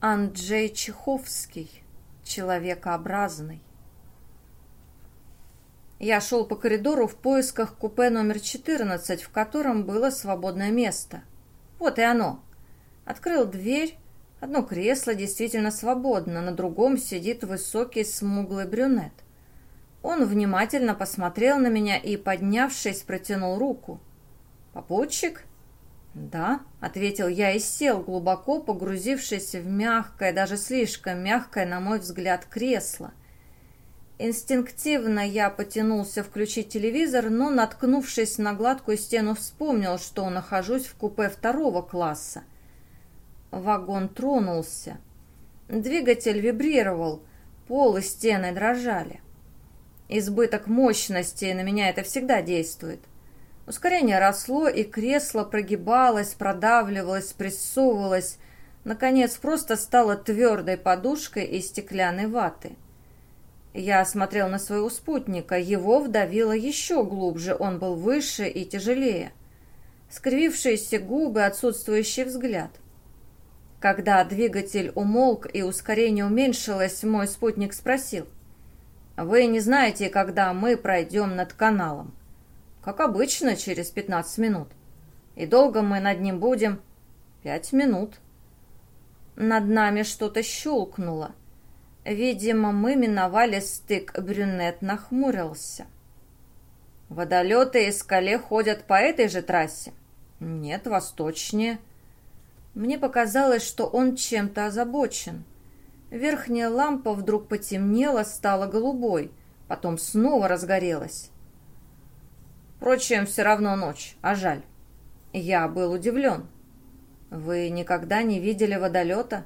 Анджей Чеховский. Человекообразный. Я шел по коридору в поисках купе номер 14, в котором было свободное место. Вот и оно. Открыл дверь. Одно кресло действительно свободно, на другом сидит высокий смуглый брюнет. Он внимательно посмотрел на меня и, поднявшись, протянул руку. «Попутчик?» «Да», — ответил я и сел, глубоко погрузившись в мягкое, даже слишком мягкое, на мой взгляд, кресло. Инстинктивно я потянулся включить телевизор, но, наткнувшись на гладкую стену, вспомнил, что нахожусь в купе второго класса. Вагон тронулся. Двигатель вибрировал, пол и стены дрожали. Избыток мощности на меня это всегда действует. Ускорение росло, и кресло прогибалось, продавливалось, прессовывалось. Наконец, просто стало твердой подушкой из стеклянной ваты. Я смотрел на своего спутника. Его вдавило еще глубже, он был выше и тяжелее. Скривившиеся губы, отсутствующий взгляд. Когда двигатель умолк и ускорение уменьшилось, мой спутник спросил. «Вы не знаете, когда мы пройдем над каналом?» Как обычно, через 15 минут. И долго мы над ним будем? Пять минут. Над нами что-то щелкнуло. Видимо, мы миновали стык, брюнет нахмурился. Водолеты из скале ходят по этой же трассе? Нет, восточнее. Мне показалось, что он чем-то озабочен. Верхняя лампа вдруг потемнела, стала голубой, потом снова разгорелась. Впрочем, все равно ночь, а жаль. Я был удивлен. Вы никогда не видели водолета?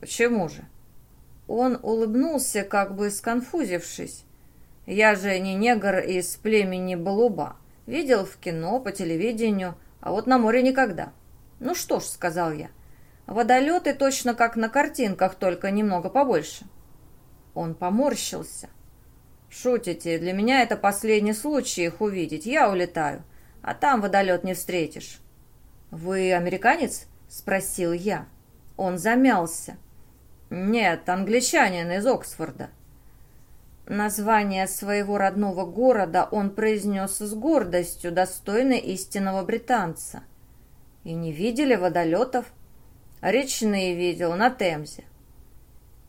Почему же? Он улыбнулся, как бы сконфузившись. Я же не негр из племени Балуба. Видел в кино, по телевидению, а вот на море никогда. Ну что ж, сказал я. Водолеты точно как на картинках, только немного побольше. Он поморщился. «Шутите, для меня это последний случай их увидеть. Я улетаю, а там водолет не встретишь». «Вы американец?» — спросил я. Он замялся. «Нет, англичанин из Оксфорда». Название своего родного города он произнес с гордостью, достойной истинного британца. «И не видели водолетов?» «Речные видел, на Темзе».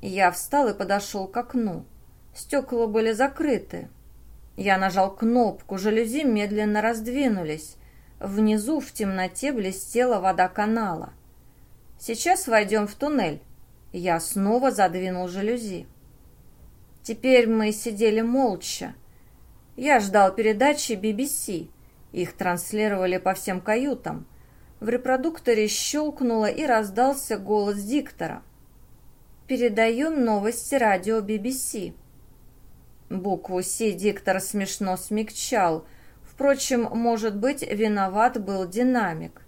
Я встал и подошел к окну. Стекла были закрыты. Я нажал кнопку, жалюзи медленно раздвинулись. Внизу в темноте блестела вода канала. Сейчас войдем в туннель. Я снова задвинул жалюзи. Теперь мы сидели молча. Я ждал передачи BBC. Их транслировали по всем каютам. В репродукторе щелкнуло и раздался голос диктора. «Передаем новости радио BBC». Букву «С» диктор смешно смягчал. Впрочем, может быть, виноват был динамик.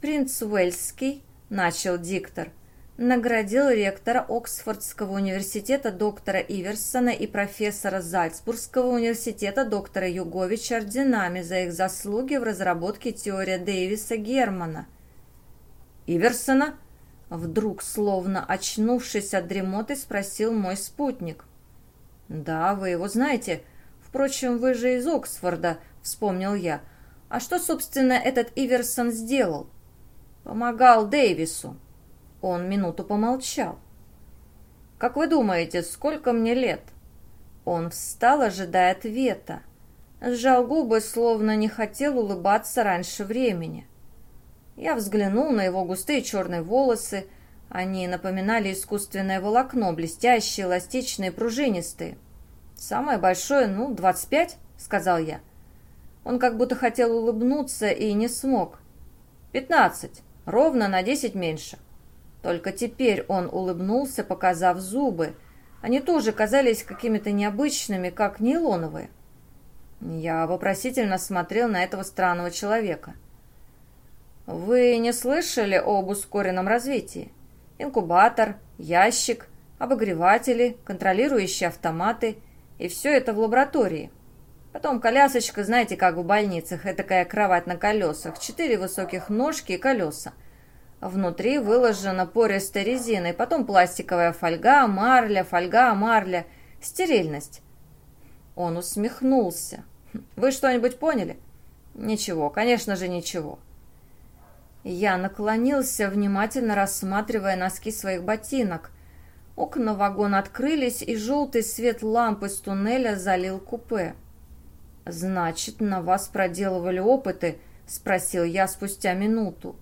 «Принц Уэльский», — начал диктор, наградил ректора Оксфордского университета доктора Иверсона и профессора Зальцбургского университета доктора Юговича орденами за их заслуги в разработке теории Дэвиса Германа. «Иверсона?» Вдруг, словно очнувшись от дремоты, спросил мой спутник. «Да, вы его знаете. Впрочем, вы же из Оксфорда», — вспомнил я. «А что, собственно, этот Иверсон сделал?» «Помогал Дэвису». Он минуту помолчал. «Как вы думаете, сколько мне лет?» Он встал, ожидая ответа. Сжал губы, словно не хотел улыбаться раньше времени. Я взглянул на его густые черные волосы, они напоминали искусственное волокно, блестящие, эластичные, пружинистые. «Самое большое, ну, двадцать пять», — сказал я. Он как будто хотел улыбнуться и не смог. «Пятнадцать, ровно на десять меньше». Только теперь он улыбнулся, показав зубы. Они тоже казались какими-то необычными, как нейлоновые. Я вопросительно смотрел на этого странного человека. «Вы не слышали об ускоренном развитии?» инкубатор, ящик, обогреватели, контролирующие автоматы. И все это в лаборатории. Потом колясочка, знаете, как в больницах, это такая кровать на колесах, четыре высоких ножки и колеса. Внутри выложена пористой резиной, потом пластиковая фольга, марля, фольга, марля. Стерильность. Он усмехнулся. Вы что-нибудь поняли? Ничего, конечно же, ничего. Я наклонился, внимательно рассматривая носки своих ботинок. Окна вагона открылись, и желтый свет лампы с туннеля залил купе. «Значит, на вас проделывали опыты?» — спросил я спустя минуту.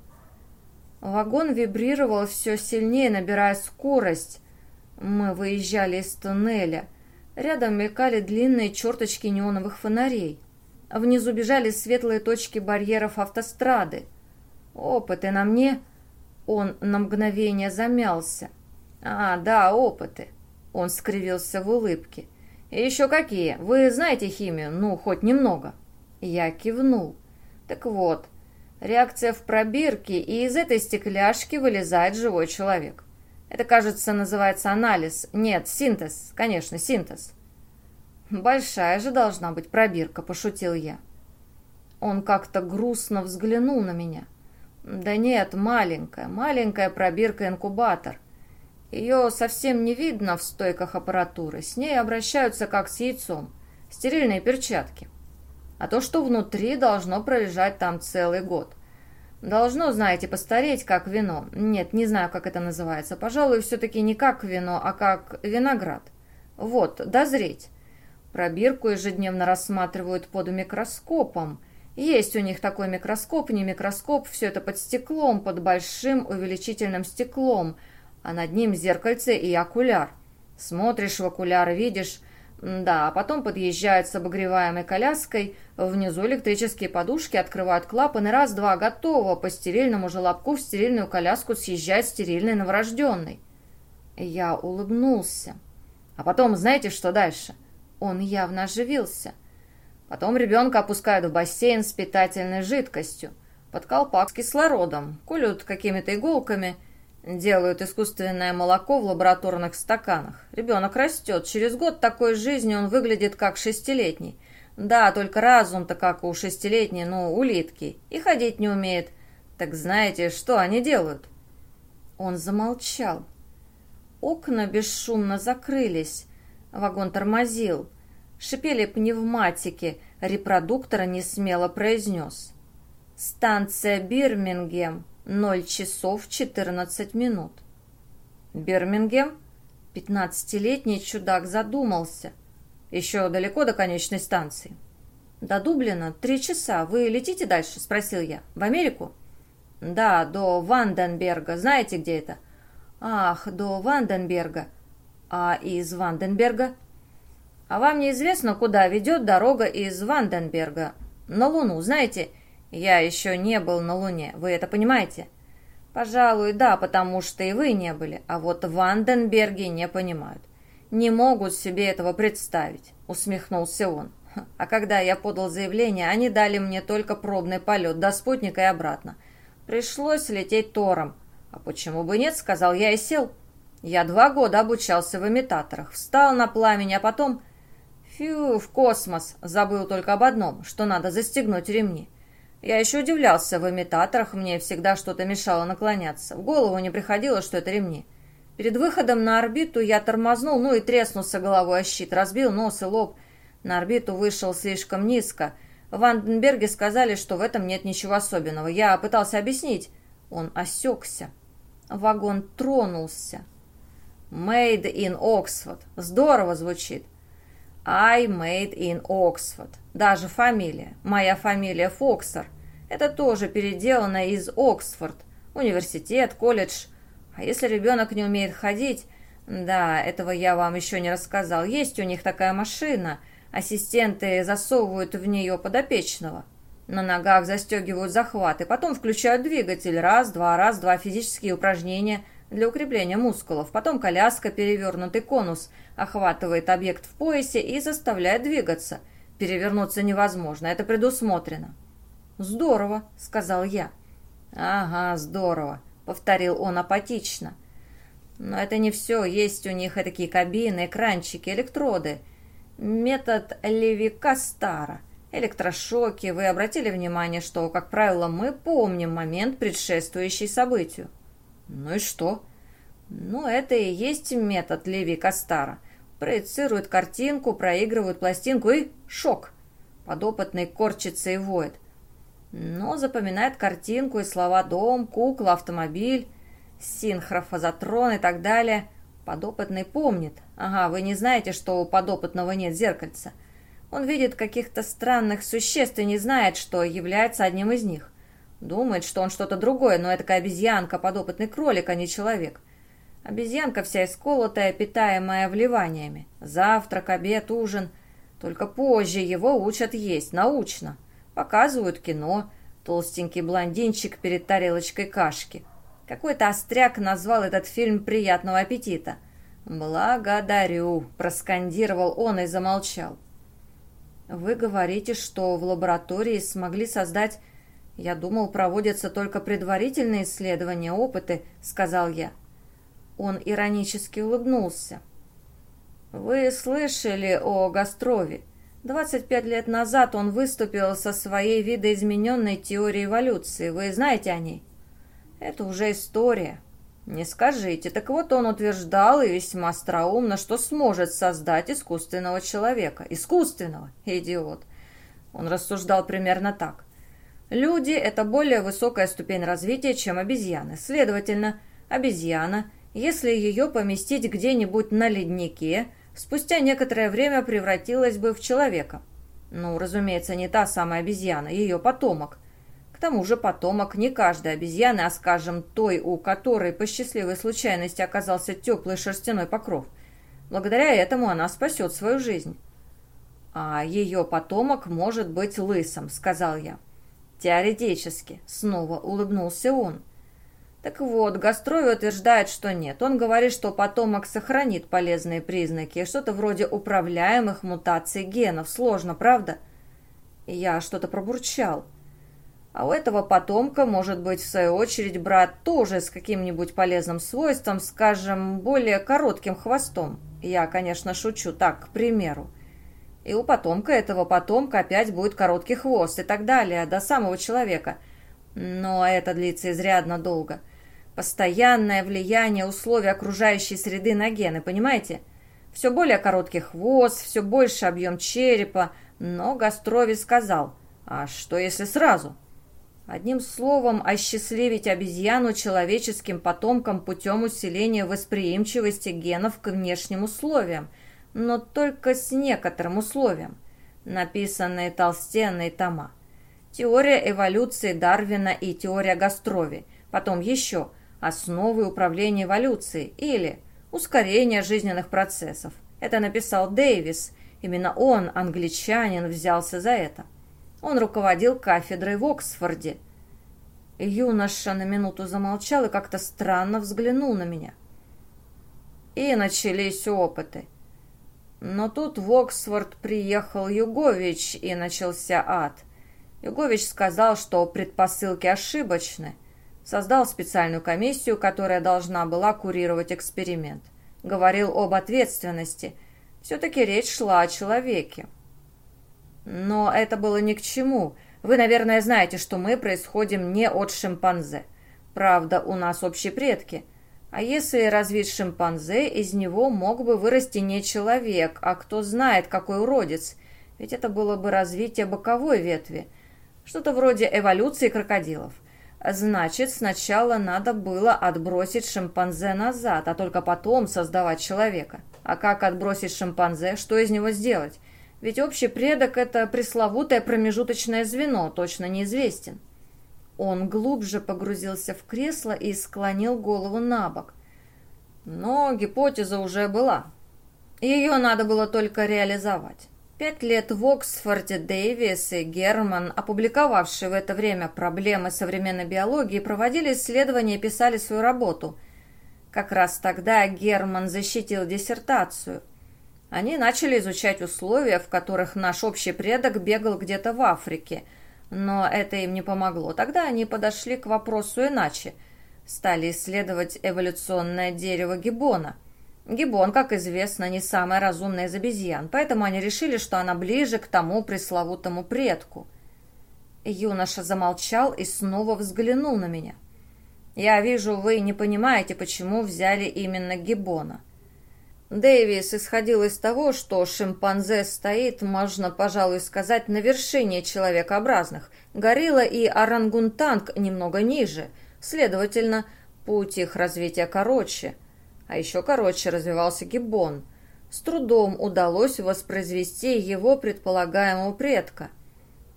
Вагон вибрировал все сильнее, набирая скорость. Мы выезжали из туннеля. Рядом мелькали длинные черточки неоновых фонарей. Внизу бежали светлые точки барьеров автострады. «Опыты на мне?» Он на мгновение замялся. «А, да, опыты». Он скривился в улыбке. «И еще какие? Вы знаете химию? Ну, хоть немного». Я кивнул. «Так вот, реакция в пробирке, и из этой стекляшки вылезает живой человек. Это, кажется, называется анализ. Нет, синтез. Конечно, синтез». «Большая же должна быть пробирка», — пошутил я. Он как-то грустно взглянул на меня. «Да нет, маленькая, маленькая пробирка-инкубатор. Ее совсем не видно в стойках аппаратуры. С ней обращаются как с яйцом. Стерильные перчатки. А то, что внутри, должно пролежать там целый год. Должно, знаете, постареть, как вино. Нет, не знаю, как это называется. Пожалуй, все-таки не как вино, а как виноград. Вот, дозреть. Пробирку ежедневно рассматривают под микроскопом. Есть у них такой микроскоп, не микроскоп, все это под стеклом, под большим увеличительным стеклом, а над ним зеркальце и окуляр. Смотришь в окуляр видишь... Да, а потом подъезжают с обогреваемой коляской, внизу электрические подушки, открывают клапаны, раз-два, готово, по стерильному желобку в стерильную коляску съезжает стерильный новорожденный. Я улыбнулся. А потом, знаете, что дальше? Он явно оживился. Потом ребенка опускают в бассейн с питательной жидкостью, под колпак с кислородом, колют какими-то иголками, делают искусственное молоко в лабораторных стаканах. Ребенок растет, через год такой жизни он выглядит как шестилетний. Да, только разум-то как у шестилетней, ну, улитки, и ходить не умеет. Так знаете, что они делают?» Он замолчал. Окна бесшумно закрылись. Вагон тормозил. Шипели пневматики. Репродуктора не смело произнес. «Станция Бирмингем. 0 часов 14 минут». «Бирмингем?» Пятнадцатилетний чудак задумался. «Еще далеко до конечной станции?» «До Дублина три часа. Вы летите дальше?» – спросил я. «В Америку?» «Да, до Ванденберга. Знаете, где это?» «Ах, до Ванденберга. А из Ванденберга? А вам неизвестно, куда ведет дорога из Ванденберга? На Луну, знаете? Я еще не был на Луне, вы это понимаете? Пожалуй, да, потому что и вы не были, а вот в Ванденберге не понимают. Не могут себе этого представить, усмехнулся он. А когда я подал заявление, они дали мне только пробный полет до спутника и обратно. Пришлось лететь Тором. А почему бы нет, сказал я и сел. Я два года обучался в имитаторах, встал на пламени, а потом... Фью, в космос! Забыл только об одном, что надо застегнуть ремни. Я еще удивлялся, в имитаторах мне всегда что-то мешало наклоняться. В голову не приходило, что это ремни. Перед выходом на орбиту я тормознул, ну и треснулся головой о щит, разбил нос и лоб. На орбиту вышел слишком низко. В Ванденберге сказали, что в этом нет ничего особенного. Я пытался объяснить. Он осекся. Вагон тронулся. Made in Oxford. Здорово звучит. I made in Oxford. Даже фамилия. Моя фамилия Фоксер. Это тоже переделано из Оксфорд. Университет, колледж. А если ребенок не умеет ходить... Да, этого я вам еще не рассказал. Есть у них такая машина. Ассистенты засовывают в нее подопечного. На ногах застегивают захваты, потом включают двигатель. Раз, два, раз, два физические упражнения – для укрепления мускулов. Потом коляска, перевернутый конус, охватывает объект в поясе и заставляет двигаться. Перевернуться невозможно, это предусмотрено. «Здорово», — сказал я. «Ага, здорово», — повторил он апатично. «Но это не все, есть у них и такие кабины, экранчики, электроды. Метод Левика Стара. Электрошоки, вы обратили внимание, что, как правило, мы помним момент, предшествующий событию. Ну и что? Ну, это и есть метод Леви Кастара. Проецируют картинку, проигрывают пластинку и шок. Подопытный корчится и воет. Но запоминает картинку и слова «дом», «кукла», «автомобиль», «синхрофазотрон» и так далее. Подопытный помнит. Ага, вы не знаете, что у подопытного нет зеркальца. Он видит каких-то странных существ и не знает, что является одним из них. Думает, что он что-то другое, но это такая обезьянка, подопытный кролик, а не человек. Обезьянка вся исколотая, питаемая вливаниями. Завтрак, обед, ужин. Только позже его учат есть, научно. Показывают кино. Толстенький блондинчик перед тарелочкой кашки. Какой-то остряк назвал этот фильм «Приятного аппетита». «Благодарю», – проскандировал он и замолчал. «Вы говорите, что в лаборатории смогли создать...» «Я думал, проводятся только предварительные исследования, опыты», — сказал я. Он иронически улыбнулся. «Вы слышали о Гастрове? 25 лет назад он выступил со своей видоизмененной теорией эволюции. Вы знаете о ней?» «Это уже история». «Не скажите. Так вот он утверждал и весьма остроумно, что сможет создать искусственного человека. Искусственного? Идиот!» Он рассуждал примерно так. Люди – это более высокая ступень развития, чем обезьяны. Следовательно, обезьяна, если ее поместить где-нибудь на леднике, спустя некоторое время превратилась бы в человека. Ну, разумеется, не та самая обезьяна, ее потомок. К тому же потомок не каждой обезьяны, а, скажем, той, у которой по счастливой случайности оказался теплый шерстяной покров. Благодаря этому она спасет свою жизнь. «А ее потомок может быть лысым», — сказал я. Теоретически, снова улыбнулся он. Так вот, Гастрови утверждает, что нет. Он говорит, что потомок сохранит полезные признаки, что-то вроде управляемых мутаций генов. Сложно, правда? Я что-то пробурчал. А у этого потомка может быть, в свою очередь, брат тоже с каким-нибудь полезным свойством, скажем, более коротким хвостом. Я, конечно, шучу, так, к примеру. И у потомка этого потомка опять будет короткий хвост и так далее, до самого человека. Но это длится изрядно долго. Постоянное влияние условий окружающей среды на гены, понимаете? Все более короткий хвост, все больше объем черепа, но Гастрови сказал, а что если сразу? Одним словом, осчастливить обезьяну человеческим потомкам путем усиления восприимчивости генов к внешним условиям – но только с некоторым условием. Написанные толстенные тома. Теория эволюции Дарвина и теория Гастрови. Потом еще основы управления эволюцией или ускорение жизненных процессов. Это написал Дэвис. Именно он, англичанин, взялся за это. Он руководил кафедрой в Оксфорде. Юноша на минуту замолчал и как-то странно взглянул на меня. И начались опыты. Но тут в Оксфорд приехал Югович, и начался ад. Югович сказал, что предпосылки ошибочны. Создал специальную комиссию, которая должна была курировать эксперимент. Говорил об ответственности. Все-таки речь шла о человеке. Но это было ни к чему. Вы, наверное, знаете, что мы происходим не от шимпанзе. Правда, у нас общие предки – а если развить шимпанзе, из него мог бы вырасти не человек, а кто знает, какой уродец. Ведь это было бы развитие боковой ветви. Что-то вроде эволюции крокодилов. Значит, сначала надо было отбросить шимпанзе назад, а только потом создавать человека. А как отбросить шимпанзе, что из него сделать? Ведь общий предок – это пресловутое промежуточное звено, точно неизвестен. Он глубже погрузился в кресло и склонил голову на бок. Но гипотеза уже была. Ее надо было только реализовать. Пять лет в Оксфорде Дэвис и Герман, опубликовавшие в это время проблемы современной биологии, проводили исследования и писали свою работу. Как раз тогда Герман защитил диссертацию. Они начали изучать условия, в которых наш общий предок бегал где-то в Африке – но это им не помогло. Тогда они подошли к вопросу иначе. Стали исследовать эволюционное дерево гиббона. Гибон, как известно, не самая разумная из обезьян, поэтому они решили, что она ближе к тому пресловутому предку. Юноша замолчал и снова взглянул на меня. «Я вижу, вы не понимаете, почему взяли именно Гибона». Дэвис исходил из того, что шимпанзе стоит, можно, пожалуй, сказать, на вершине человекообразных, горилла и орангутанг немного ниже, следовательно, путь их развития короче – а еще короче развивался гиббон. С трудом удалось воспроизвести его предполагаемого предка.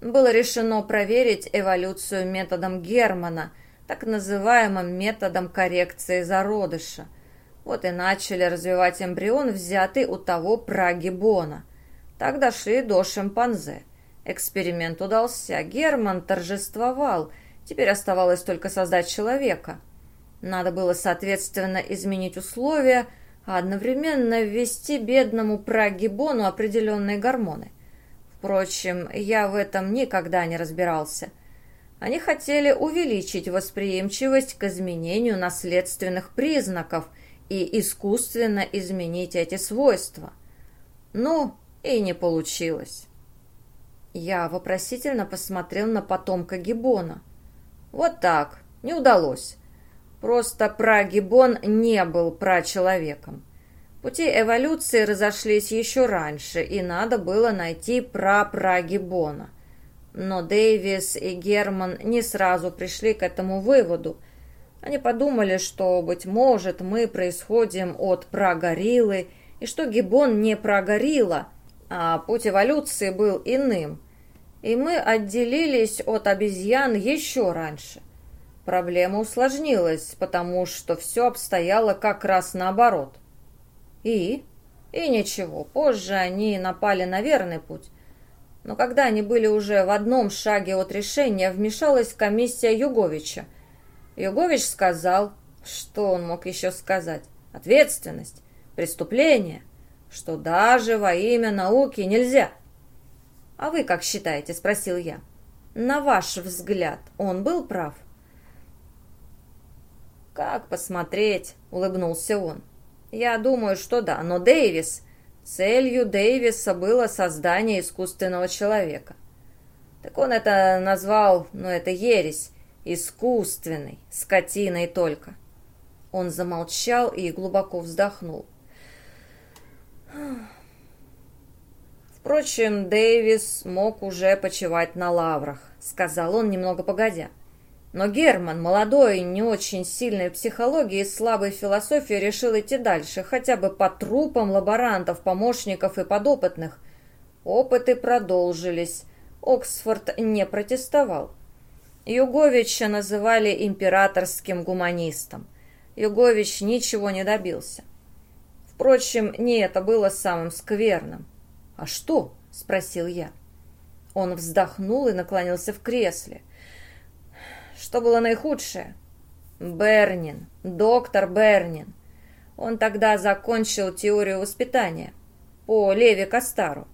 Было решено проверить эволюцию методом Германа, так называемым методом коррекции зародыша. Вот и начали развивать эмбрион, взятый у того прагибона. Так дошли до шимпанзе. Эксперимент удался, Герман торжествовал, теперь оставалось только создать человека – надо было, соответственно, изменить условия, а одновременно ввести бедному прогибону определенные гормоны. Впрочем, я в этом никогда не разбирался. Они хотели увеличить восприимчивость к изменению наследственных признаков и искусственно изменить эти свойства. Ну, и не получилось. Я вопросительно посмотрел на потомка Гибона. Вот так, не удалось. Просто прагибон не был прачеловеком. Пути эволюции разошлись еще раньше, и надо было найти прапрагибона. Но Дэвис и Герман не сразу пришли к этому выводу. Они подумали, что, быть может, мы происходим от прагориллы, и что гибон не прогорилла, а путь эволюции был иным. И мы отделились от обезьян еще раньше. Проблема усложнилась, потому что все обстояло как раз наоборот. И? И ничего, позже они напали на верный путь. Но когда они были уже в одном шаге от решения, вмешалась комиссия Юговича. Югович сказал, что он мог еще сказать? Ответственность, преступление, что даже во имя науки нельзя. «А вы как считаете?» – спросил я. «На ваш взгляд, он был прав?» «Как посмотреть?» — улыбнулся он. «Я думаю, что да, но Дэвис...» Целью Дэвиса было создание искусственного человека. Так он это назвал, ну это ересь, искусственный, скотиной только. Он замолчал и глубоко вздохнул. Впрочем, Дэвис мог уже почивать на лаврах, сказал он немного погодя. Но Герман, молодой, не очень сильной психологии и слабой философии, решил идти дальше, хотя бы по трупам лаборантов, помощников и подопытных. Опыты продолжились. Оксфорд не протестовал. Юговича называли императорским гуманистом. Югович ничего не добился. Впрочем, не это было самым скверным. «А что?» – спросил я. Он вздохнул и наклонился в кресле. Что было наихудшее? Бернин, доктор Бернин. Он тогда закончил теорию воспитания по Леви Костару.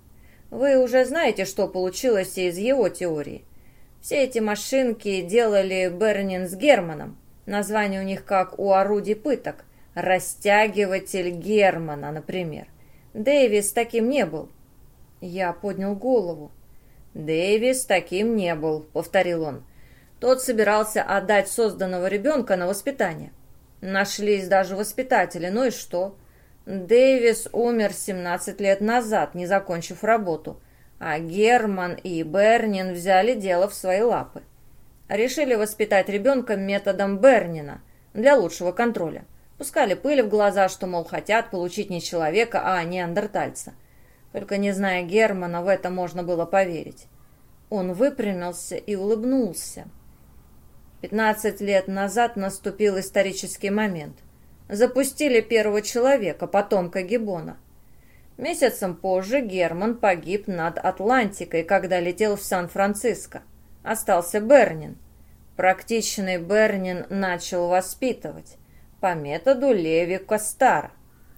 Вы уже знаете, что получилось из его теории. Все эти машинки делали Бернин с Германом. Название у них как у орудий пыток. Растягиватель Германа, например. Дэвис таким не был. Я поднял голову. «Дэвис таким не был», — повторил он. Тот собирался отдать созданного ребенка на воспитание. Нашлись даже воспитатели, ну и что? Дэвис умер 17 лет назад, не закончив работу, а Герман и Бернин взяли дело в свои лапы. Решили воспитать ребенка методом Бернина для лучшего контроля. Пускали пыль в глаза, что, мол, хотят получить не человека, а неандертальца. Только не зная Германа, в это можно было поверить. Он выпрямился и улыбнулся. Пятнадцать лет назад наступил исторический момент. Запустили первого человека, потомка Гибона. Месяцем позже Герман погиб над Атлантикой, когда летел в Сан-Франциско. Остался Бернин. Практичный Бернин начал воспитывать по методу Леви Костара.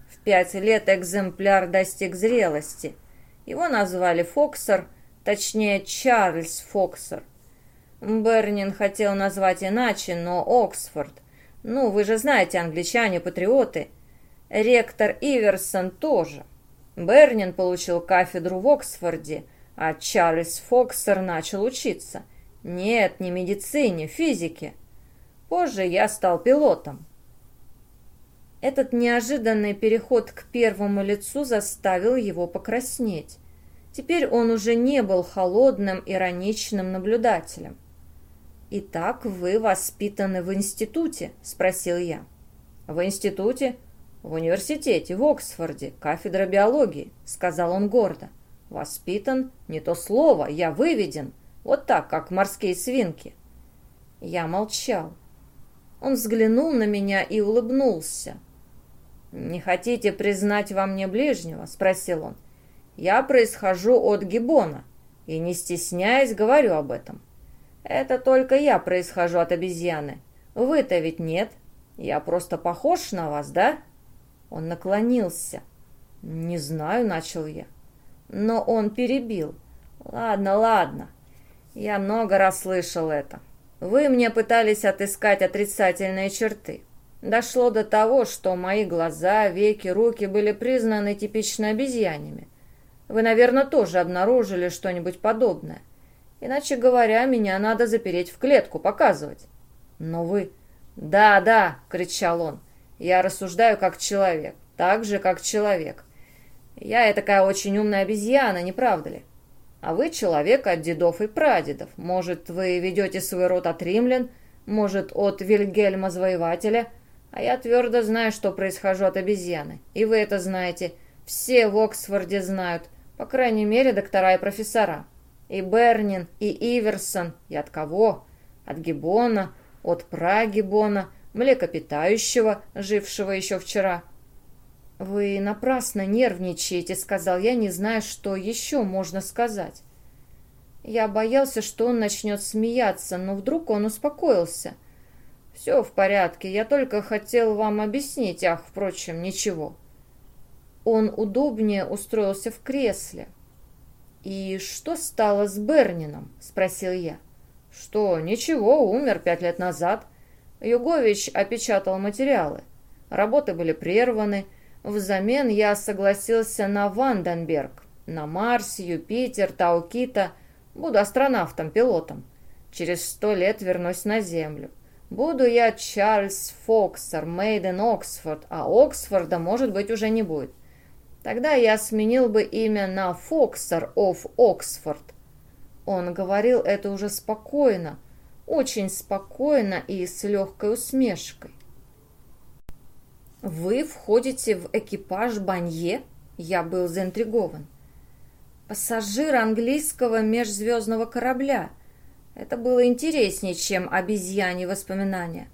В пять лет экземпляр достиг зрелости. Его назвали Фоксер, точнее Чарльз Фоксер – Бернин хотел назвать иначе, но Оксфорд. Ну, вы же знаете, англичане, патриоты. Ректор Иверсон тоже. Бернин получил кафедру в Оксфорде, а Чарльз Фоксер начал учиться. Нет, не медицине, физике. Позже я стал пилотом. Этот неожиданный переход к первому лицу заставил его покраснеть. Теперь он уже не был холодным, ироничным наблюдателем. «Итак, вы воспитаны в институте?» – спросил я. «В институте?» «В университете, в Оксфорде, кафедра биологии», – сказал он гордо. «Воспитан? Не то слово, я выведен. Вот так, как морские свинки». Я молчал. Он взглянул на меня и улыбнулся. «Не хотите признать во мне ближнего?» – спросил он. Я происхожу от Гибона, и, не стесняясь, говорю об этом. Это только я происхожу от обезьяны. Вы-то ведь нет. Я просто похож на вас, да?» Он наклонился. «Не знаю», — начал я. Но он перебил. «Ладно, ладно. Я много раз слышал это. Вы мне пытались отыскать отрицательные черты. Дошло до того, что мои глаза, веки, руки были признаны типично обезьянями. Вы, наверное, тоже обнаружили что-нибудь подобное. Иначе говоря, меня надо запереть в клетку, показывать. Но вы... «Да, да!» — кричал он. «Я рассуждаю как человек, так же, как человек. Я такая очень умная обезьяна, не правда ли? А вы человек от дедов и прадедов. Может, вы ведете свой род от римлян, может, от Вильгельма Завоевателя, а я твердо знаю, что происхожу от обезьяны. И вы это знаете. Все в Оксфорде знают. По крайней мере, доктора и профессора. И Бернин, и Иверсон. И от кого? От Гиббона, от прагиббона, млекопитающего, жившего еще вчера. «Вы напрасно нервничаете», — сказал я, не зная, что еще можно сказать. Я боялся, что он начнет смеяться, но вдруг он успокоился. «Все в порядке, я только хотел вам объяснить, ах, впрочем, ничего». Он удобнее устроился в кресле. «И что стало с Бернином?» – спросил я. «Что, ничего, умер пять лет назад. Югович опечатал материалы. Работы были прерваны. Взамен я согласился на Ванденберг, на Марс, Юпитер, Таукита. Буду астронавтом-пилотом. Через сто лет вернусь на Землю. Буду я Чарльз Фоксер, Мейден Оксфорд, а Оксфорда, может быть, уже не будет. Тогда я сменил бы имя на Фоксер оф Оксфорд. Он говорил это уже спокойно, очень спокойно и с легкой усмешкой. «Вы входите в экипаж Банье?» Я был заинтригован. «Пассажир английского межзвездного корабля. Это было интереснее, чем обезьяне воспоминания.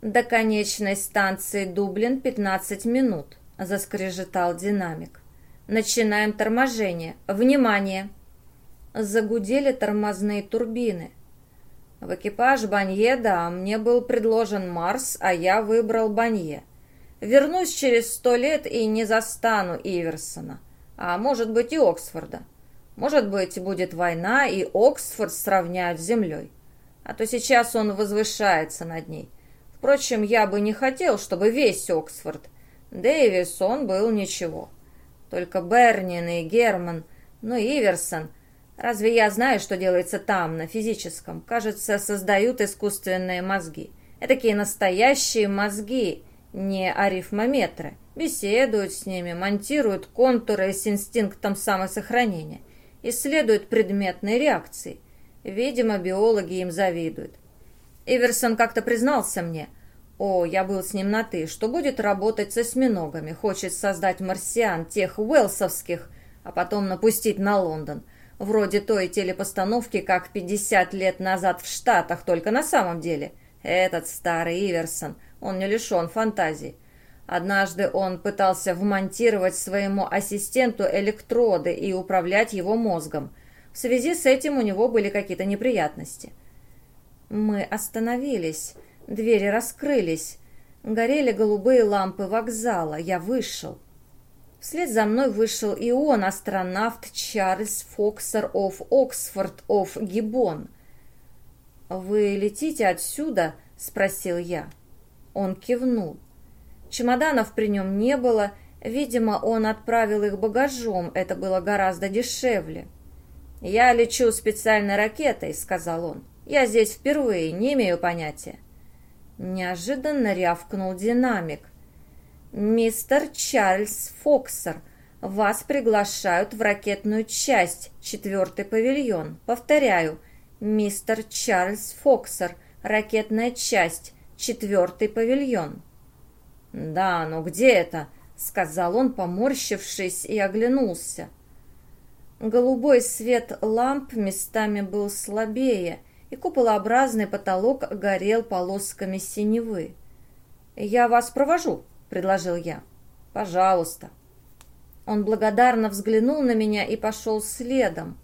До конечной станции Дублин 15 минут заскрежетал динамик. «Начинаем торможение. Внимание!» Загудели тормозные турбины. В экипаж Банье, да, мне был предложен Марс, а я выбрал Банье. Вернусь через сто лет и не застану Иверсона, а может быть и Оксфорда. Может быть, будет война, и Оксфорд сравняют с землей. А то сейчас он возвышается над ней. Впрочем, я бы не хотел, чтобы весь Оксфорд – Дэвис, он был ничего. Только Бернин и Герман, ну и Иверсон. Разве я знаю, что делается там, на физическом? Кажется, создают искусственные мозги. Этакие настоящие мозги, не арифмометры. Беседуют с ними, монтируют контуры с инстинктом самосохранения. Исследуют предметные реакции. Видимо, биологи им завидуют. Иверсон как-то признался мне – о, я был с ним на «ты», что будет работать с осьминогами, хочет создать марсиан, тех уэлсовских, а потом напустить на Лондон. Вроде той телепостановки, как 50 лет назад в Штатах, только на самом деле. Этот старый Иверсон, он не лишен фантазии. Однажды он пытался вмонтировать своему ассистенту электроды и управлять его мозгом. В связи с этим у него были какие-то неприятности. Мы остановились. Двери раскрылись. Горели голубые лампы вокзала. Я вышел. Вслед за мной вышел и он, астронавт Чарльз Фоксер оф Оксфорд оф Гиббон. «Вы летите отсюда?» — спросил я. Он кивнул. Чемоданов при нем не было, видимо, он отправил их багажом, это было гораздо дешевле. «Я лечу специальной ракетой», — сказал он. «Я здесь впервые, не имею понятия». Неожиданно рявкнул динамик. «Мистер Чарльз Фоксер, вас приглашают в ракетную часть, четвертый павильон. Повторяю, мистер Чарльз Фоксер, ракетная часть, четвертый павильон». «Да, но где это?» — сказал он, поморщившись, и оглянулся. Голубой свет ламп местами был слабее, и куполообразный потолок горел полосками синевы. «Я вас провожу», — предложил я. «Пожалуйста». Он благодарно взглянул на меня и пошел следом.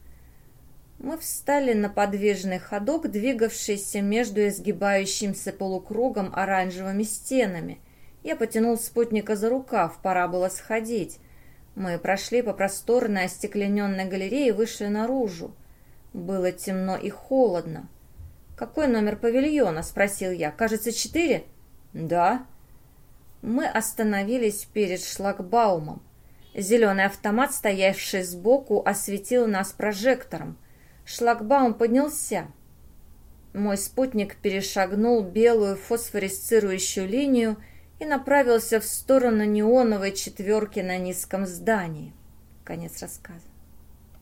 Мы встали на подвижный ходок, двигавшийся между изгибающимся полукругом оранжевыми стенами. Я потянул спутника за рукав, пора было сходить. Мы прошли по просторной остеклененной галерее и вышли наружу. Было темно и холодно. «Какой номер павильона?» – спросил я. «Кажется, четыре?» «Да», мы остановились перед шлагбаумом. Зеленый автомат, стоявший сбоку, осветил нас прожектором. Шлагбаум поднялся. Мой спутник перешагнул белую фосфорисцирующую линию и направился в сторону неоновой четверки на низком здании. Конец рассказа.